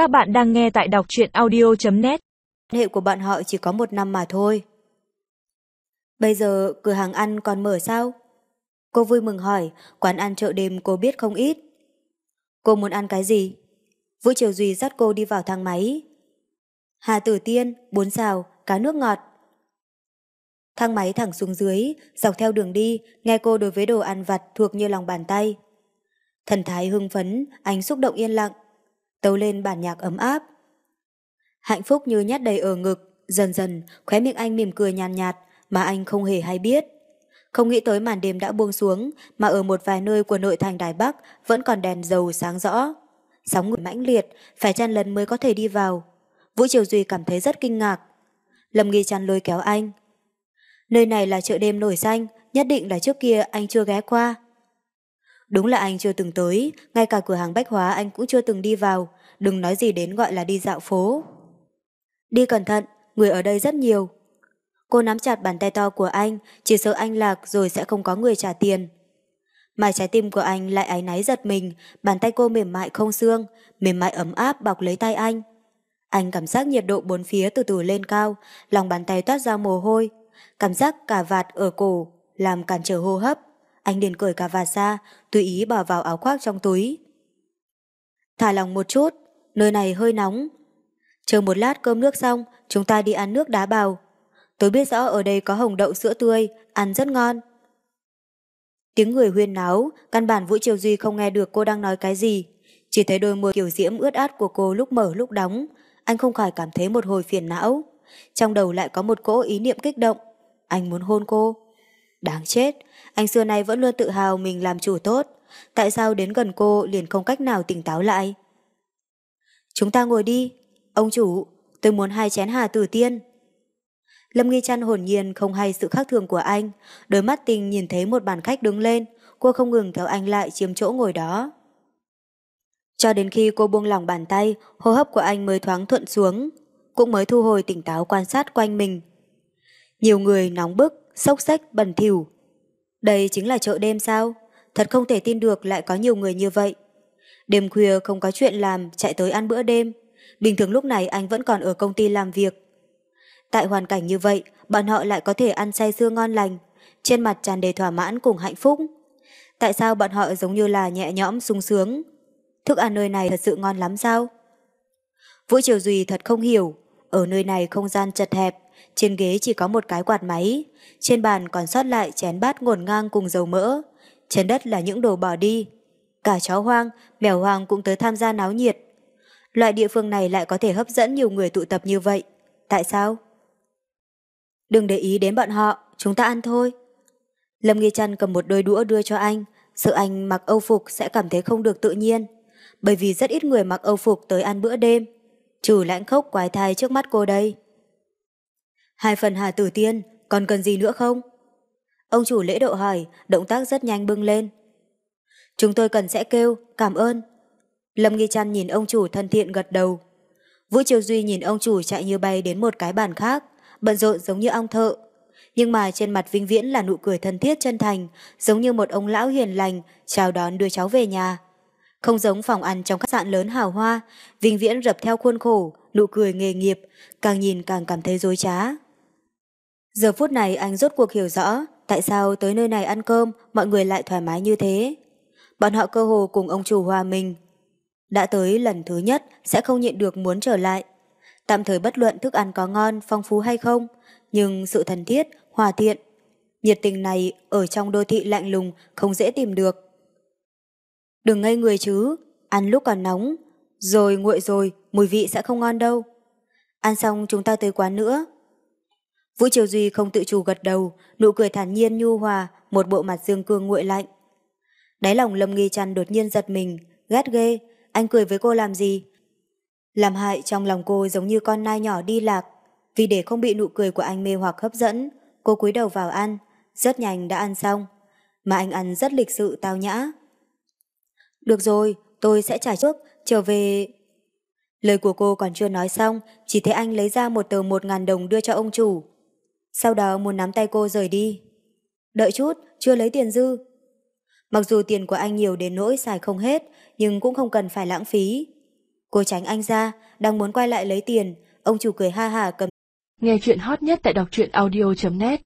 Các bạn đang nghe tại đọc truyện audio.net Hệ của bọn họ chỉ có một năm mà thôi. Bây giờ cửa hàng ăn còn mở sao? Cô vui mừng hỏi, quán ăn chợ đêm cô biết không ít. Cô muốn ăn cái gì? Vũ Triều Duy dắt cô đi vào thang máy. Hà Tử Tiên, bún xào, cá nước ngọt. Thang máy thẳng xuống dưới, dọc theo đường đi, nghe cô đối với đồ ăn vặt thuộc như lòng bàn tay. Thần thái hưng phấn, ánh xúc động yên lặng, tấu lên bản nhạc ấm áp. Hạnh phúc như nhát đầy ở ngực, dần dần, khóe miệng anh mỉm cười nhàn nhạt, mà anh không hề hay biết. Không nghĩ tới màn đêm đã buông xuống, mà ở một vài nơi của nội thành Đài Bắc vẫn còn đèn dầu sáng rõ. Sóng người mãnh liệt, phải chăn lần mới có thể đi vào. Vũ Triều Duy cảm thấy rất kinh ngạc. Lâm Nghi chăn lôi kéo anh. Nơi này là chợ đêm nổi danh, nhất định là trước kia anh chưa ghé qua. Đúng là anh chưa từng tới, ngay cả cửa hàng bách hóa anh cũng chưa từng đi vào, đừng nói gì đến gọi là đi dạo phố. Đi cẩn thận, người ở đây rất nhiều. Cô nắm chặt bàn tay to của anh, chỉ sợ anh lạc rồi sẽ không có người trả tiền. Mà trái tim của anh lại áy náy giật mình, bàn tay cô mềm mại không xương, mềm mại ấm áp bọc lấy tay anh. Anh cảm giác nhiệt độ bốn phía từ từ lên cao, lòng bàn tay toát ra mồ hôi, cảm giác cả vạt ở cổ, làm cản trở hô hấp. Anh liền cởi cả vạt ra, tùy ý bỏ vào áo khoác trong túi. Thả lòng một chút, nơi này hơi nóng. Chờ một lát cơm nước xong, chúng ta đi ăn nước đá bào. Tôi biết rõ ở đây có hồng đậu sữa tươi, ăn rất ngon. Tiếng người huyên náo, căn bản Vũ Triều Duy không nghe được cô đang nói cái gì. Chỉ thấy đôi môi kiểu diễm ướt át của cô lúc mở lúc đóng. Anh không khỏi cảm thấy một hồi phiền não. Trong đầu lại có một cỗ ý niệm kích động. Anh muốn hôn cô. Đáng chết, anh xưa nay vẫn luôn tự hào mình làm chủ tốt. Tại sao đến gần cô liền không cách nào tỉnh táo lại? Chúng ta ngồi đi. Ông chủ, tôi muốn hai chén hà tử tiên. Lâm Nghi Trăn hồn nhiên không hay sự khác thường của anh. Đôi mắt tình nhìn thấy một bàn khách đứng lên. Cô không ngừng kéo anh lại chiếm chỗ ngồi đó. Cho đến khi cô buông lỏng bàn tay, hô hấp của anh mới thoáng thuận xuống. Cũng mới thu hồi tỉnh táo quan sát quanh mình. Nhiều người nóng bức, sốc xách, bẩn thỉu. Đây chính là chợ đêm sao? Thật không thể tin được lại có nhiều người như vậy. Đêm khuya không có chuyện làm, chạy tới ăn bữa đêm. Bình thường lúc này anh vẫn còn ở công ty làm việc. Tại hoàn cảnh như vậy, bọn họ lại có thể ăn say sưa ngon lành, trên mặt tràn đầy thỏa mãn cùng hạnh phúc. Tại sao bọn họ giống như là nhẹ nhõm sung sướng? Thức ăn nơi này thật sự ngon lắm sao? Vũ Triều Duy thật không hiểu, ở nơi này không gian chật hẹp, trên ghế chỉ có một cái quạt máy, trên bàn còn sót lại chén bát ngổn ngang cùng dầu mỡ, trên đất là những đồ bỏ đi. Cả chó hoang, mèo hoang cũng tới tham gia náo nhiệt. Loại địa phương này lại có thể hấp dẫn nhiều người tụ tập như vậy. Tại sao? Đừng để ý đến bọn họ, chúng ta ăn thôi. Lâm Nghi Trăn cầm một đôi đũa đưa cho anh, sợ anh mặc âu phục sẽ cảm thấy không được tự nhiên. Bởi vì rất ít người mặc âu phục tới ăn bữa đêm, trừ lãnh khốc quái thai trước mắt cô đây. Hai phần hà tử tiên, còn cần gì nữa không? Ông chủ lễ độ hỏi, động tác rất nhanh bưng lên. Chúng tôi cần sẽ kêu, cảm ơn. Lâm Nghi Trăn nhìn ông chủ thân thiện gật đầu. Vũ Triều Duy nhìn ông chủ chạy như bay đến một cái bàn khác, bận rộn giống như ong thợ. Nhưng mà trên mặt Vinh Viễn là nụ cười thân thiết chân thành, giống như một ông lão hiền lành chào đón đưa cháu về nhà. Không giống phòng ăn trong khách sạn lớn hào hoa, Vinh Viễn rập theo khuôn khổ, nụ cười nghề nghiệp, càng nhìn càng cảm thấy dối trá. Giờ phút này anh rốt cuộc hiểu rõ tại sao tới nơi này ăn cơm mọi người lại thoải mái như thế. Bọn họ cơ hồ cùng ông chủ hòa mình. Đã tới lần thứ nhất sẽ không nhịn được muốn trở lại. Tạm thời bất luận thức ăn có ngon, phong phú hay không, nhưng sự thân thiết, hòa thiện, nhiệt tình này ở trong đô thị lạnh lùng không dễ tìm được. Đừng ngây người chứ, ăn lúc còn nóng, rồi nguội rồi, mùi vị sẽ không ngon đâu. Ăn xong chúng ta tới quán nữa. Vũ Triều Duy không tự chủ gật đầu, nụ cười thản nhiên nhu hòa, một bộ mặt dương cương nguội lạnh. Đáy lòng Lâm Nghi Trăn đột nhiên giật mình, ghét ghê, anh cười với cô làm gì? Làm hại trong lòng cô giống như con nai nhỏ đi lạc, vì để không bị nụ cười của anh mê hoặc hấp dẫn, cô cúi đầu vào ăn, rất nhanh đã ăn xong, mà anh ăn rất lịch sự tao nhã. Được rồi, tôi sẽ trả trước, trở về... Lời của cô còn chưa nói xong, chỉ thấy anh lấy ra một tờ một ngàn đồng đưa cho ông chủ. Sau đó muốn nắm tay cô rời đi. Đợi chút, chưa lấy tiền dư. Mặc dù tiền của anh nhiều đến nỗi xài không hết, nhưng cũng không cần phải lãng phí. Cô tránh anh ra, đang muốn quay lại lấy tiền, ông chủ cười ha hà cầm. Nghe chuyện hot nhất tại đọc truyện audio.net